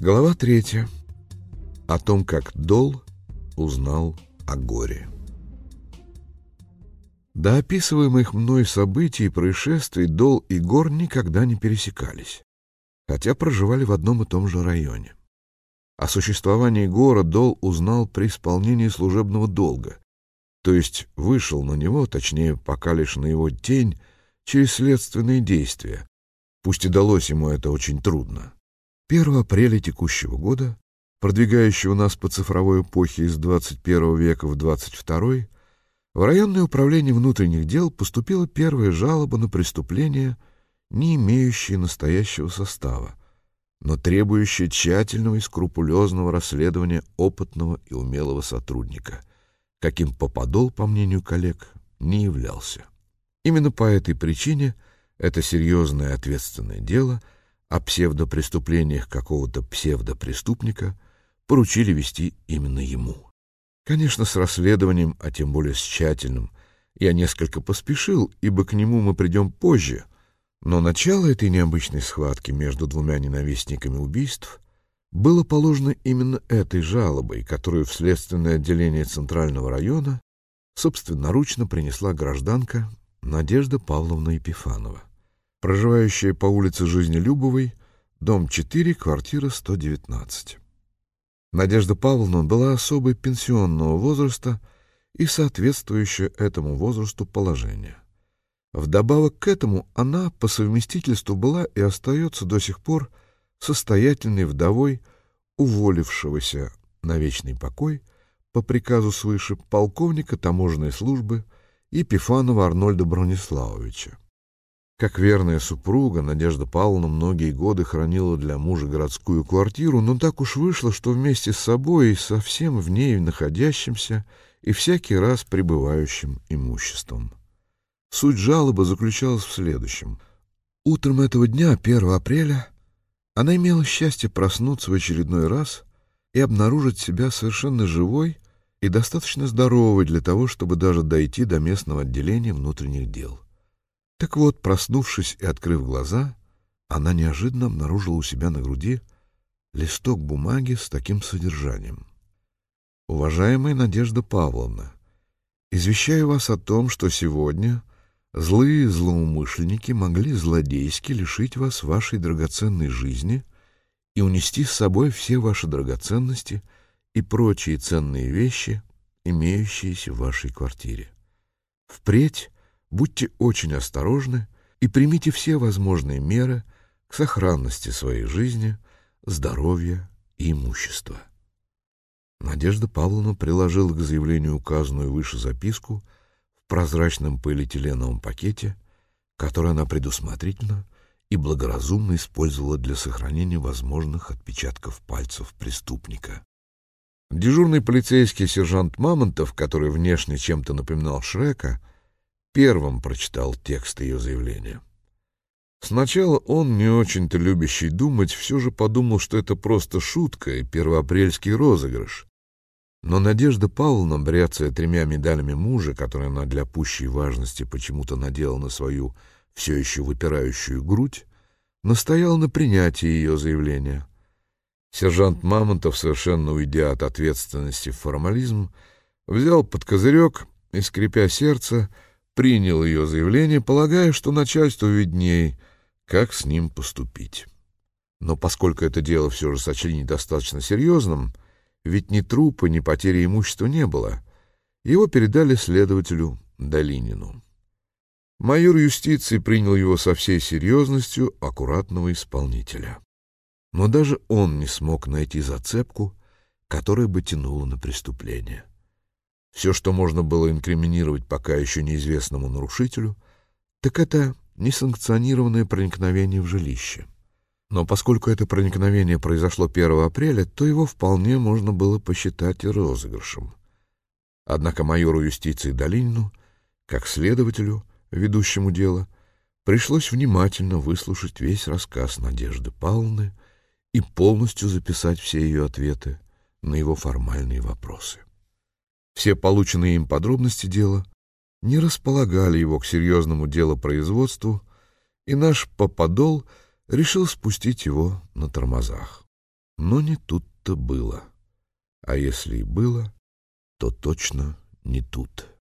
Глава третья. О том, как Дол узнал о горе. До описываемых мной событий и происшествий Дол и Гор никогда не пересекались, хотя проживали в одном и том же районе. О существовании Гора Дол узнал при исполнении служебного долга, то есть вышел на него, точнее, пока лишь на его тень, через следственные действия, пусть и далось ему это очень трудно. 1 апреля текущего года, продвигающего нас по цифровой эпохе из 21 века в 22 в районное управление внутренних дел поступила первая жалоба на преступление, не имеющее настоящего состава, но требующее тщательного и скрупулезного расследования опытного и умелого сотрудника — каким Попадол, по мнению коллег, не являлся. Именно по этой причине это серьезное ответственное дело о псевдопреступлениях какого-то псевдопреступника поручили вести именно ему. Конечно, с расследованием, а тем более с тщательным, я несколько поспешил, ибо к нему мы придем позже, но начало этой необычной схватки между двумя ненавистниками убийств было положено именно этой жалобой, которую в следственное отделение Центрального района собственноручно принесла гражданка Надежда Павловна Епифанова, проживающая по улице Жизнелюбовой, дом 4, квартира 119. Надежда Павловна была особой пенсионного возраста и соответствующая этому возрасту положения. Вдобавок к этому она по совместительству была и остается до сих пор состоятельной вдовой уволившегося на вечный покой по приказу свыше полковника таможенной службы Епифанова Арнольда Брониславовича. Как верная супруга, Надежда Павловна многие годы хранила для мужа городскую квартиру, но так уж вышло, что вместе с собой и со всем в ней находящимся и всякий раз пребывающим имуществом. Суть жалобы заключалась в следующем. Утром этого дня, 1 апреля, она имела счастье проснуться в очередной раз и обнаружить себя совершенно живой и достаточно здоровой для того, чтобы даже дойти до местного отделения внутренних дел. Так вот, проснувшись и открыв глаза, она неожиданно обнаружила у себя на груди листок бумаги с таким содержанием. «Уважаемая Надежда Павловна, извещаю вас о том, что сегодня Злые злоумышленники могли злодейски лишить вас вашей драгоценной жизни и унести с собой все ваши драгоценности и прочие ценные вещи, имеющиеся в вашей квартире. Впредь будьте очень осторожны и примите все возможные меры к сохранности своей жизни, здоровья и имущества. Надежда Павловна приложила к заявлению указанную выше записку — прозрачном полиэтиленовом пакете, который она предусмотрительно и благоразумно использовала для сохранения возможных отпечатков пальцев преступника. Дежурный полицейский сержант Мамонтов, который внешне чем-то напоминал Шрека, первым прочитал текст ее заявления. Сначала он, не очень-то любящий думать, все же подумал, что это просто шутка и первоапрельский розыгрыш, но Надежда Павловна, бряцая тремя медалями мужа, которые она для пущей важности почему-то надела на свою все еще выпирающую грудь, настояла на принятии ее заявления. Сержант Мамонтов, совершенно уйдя от ответственности в формализм, взял под козырек и, скрипя сердце, принял ее заявление, полагая, что начальству видней, как с ним поступить. Но поскольку это дело все же сочли недостаточно серьезным, ведь ни трупа, ни потери имущества не было. Его передали следователю Долинину. Майор юстиции принял его со всей серьезностью аккуратного исполнителя. Но даже он не смог найти зацепку, которая бы тянула на преступление. Все, что можно было инкриминировать пока еще неизвестному нарушителю, так это несанкционированное проникновение в жилище. Но поскольку это проникновение произошло 1 апреля, то его вполне можно было посчитать розыгрышем. Однако майору юстиции Долинину, как следователю, ведущему дело, пришлось внимательно выслушать весь рассказ Надежды Павловны и полностью записать все ее ответы на его формальные вопросы. Все полученные им подробности дела не располагали его к серьезному делопроизводству, и наш поподол — решил спустить его на тормозах. Но не тут-то было. А если и было, то точно не тут.